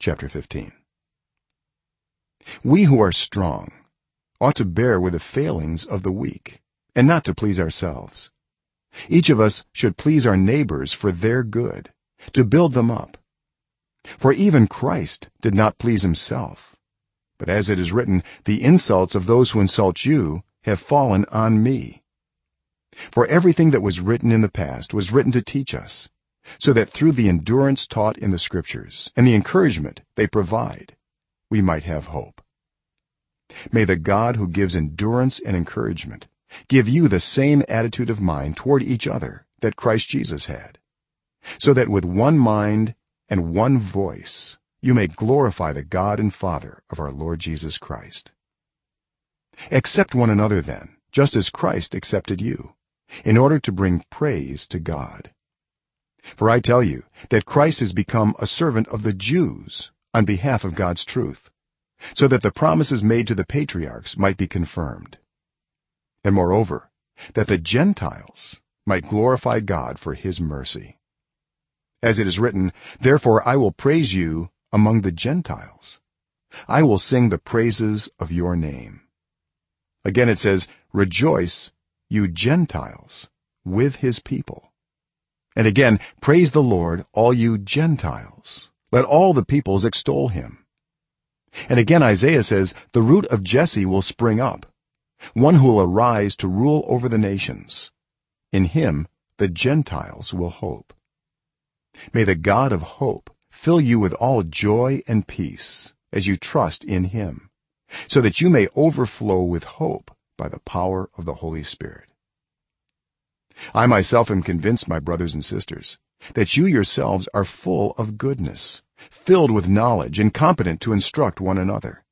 chapter 15 we who are strong ought to bear with the failings of the weak and not to please ourselves. Each of us should please our neighbors for their good to build them up. For even christ did not please himself. But as it is written the insults of those who insult you have fallen on me. For everything that was written in the past was written to teach us so that through the endurance taught in the scriptures and the encouragement they provide we might have hope. May the god who gives endurance and encouragement give you the same attitude of mind toward each other that Christ Jesus had so that with one mind and one voice you may glorify the God and Father of our Lord Jesus Christ. Accept one another then just as Christ accepted you in order to bring praise to God for i tell you that Christ has become a servant of the Jews on behalf of God's truth so that the promises made to the patriarchs might be confirmed. And moreover that the gentiles might glorify god for his mercy. As it is written therefore i will praise you among the gentiles. I will sing the praises of your name. Again it says rejoice you gentiles with his people and again praise the lord all you gentiles. Let all the peoples extol him. And again isaiah says the root of jesse will spring up one who will arise to rule over the nations. In him the gentiles will hope. May the god of hope fill you with all joy and peace as you trust in him so that you may overflow with hope by the power of the holy spirit i myself am convinced my brothers and sisters that you yourselves are full of goodness filled with knowledge and competent to instruct one another.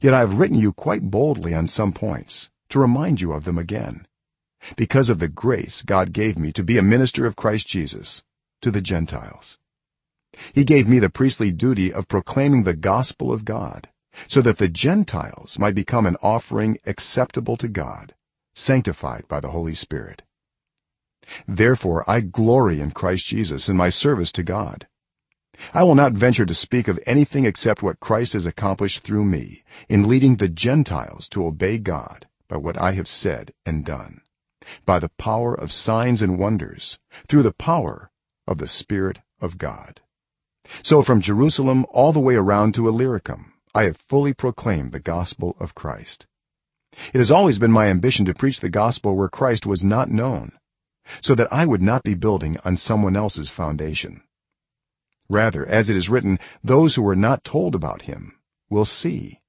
Yet i have written you quite boldly on some points to remind you of them again because of the grace god gave me to be a minister of Christ Jesus to the gentiles. He gave me the priestly duty of proclaiming the gospel of god so that the gentiles might become an offering acceptable to god sanctified by the holy spirit therefore i glory in Christ Jesus in my service to god. I will not venture to speak of anything except what christ has accomplished through me in leading the gentiles to obey god by what i have said and done by the power of signs and wonders through the power of the spirit of god. So from jerusalem all the way around to illyricum i have fully proclaimed the gospel of christ. It has always been my ambition to preach the gospel where christ was not known so that i would not be building on someone else's foundation. Rather as it is written those who were not told about him will see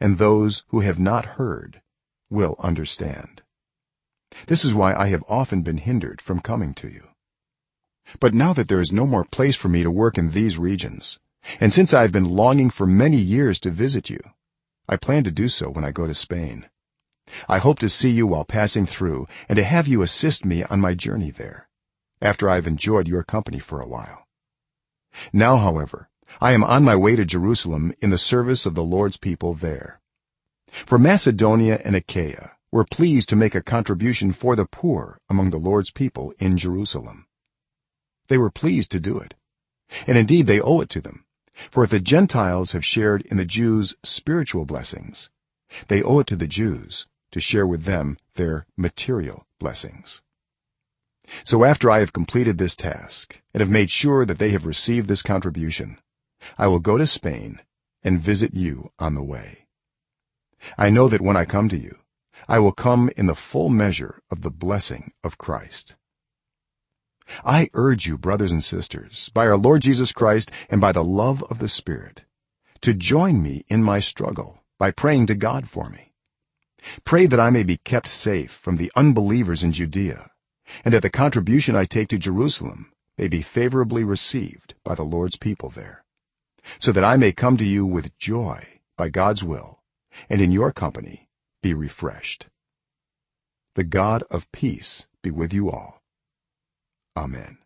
and those who have not heard will understand. This is why i have often been hindered from coming to you. But now that there is no more place for me to work in these regions and since i have been longing for many years to visit you i plan to do so when i go to spain i hope to see you while passing through and to have you assist me on my journey there after i have enjoyed your company for a while. Now however i am on my way to jerusalem in the service of the lord's people there. For macedonia and achaia were pleased to make a contribution for the poor among the lord's people in jerusalem. They were pleased to do it and indeed they owe it to them. For if the gentiles have shared in the jews spiritual blessings they owe it to the jews to share with them their material blessings. So after i have completed this task and have made sure that they have received this contribution i will go to spain and visit you on the way. I know that when i come to you i will come in the full measure of the blessing of christ. I urge you brothers and sisters by our lord jesus christ and by the love of the spirit to join me in my struggle by praying to god for me pray that i may be kept safe from the unbelievers in judea and that the contribution i take to jerusalem may be favorably received by the lord's people there so that i may come to you with joy by god's will and in your company be refreshed. The god of peace be with you all. Amen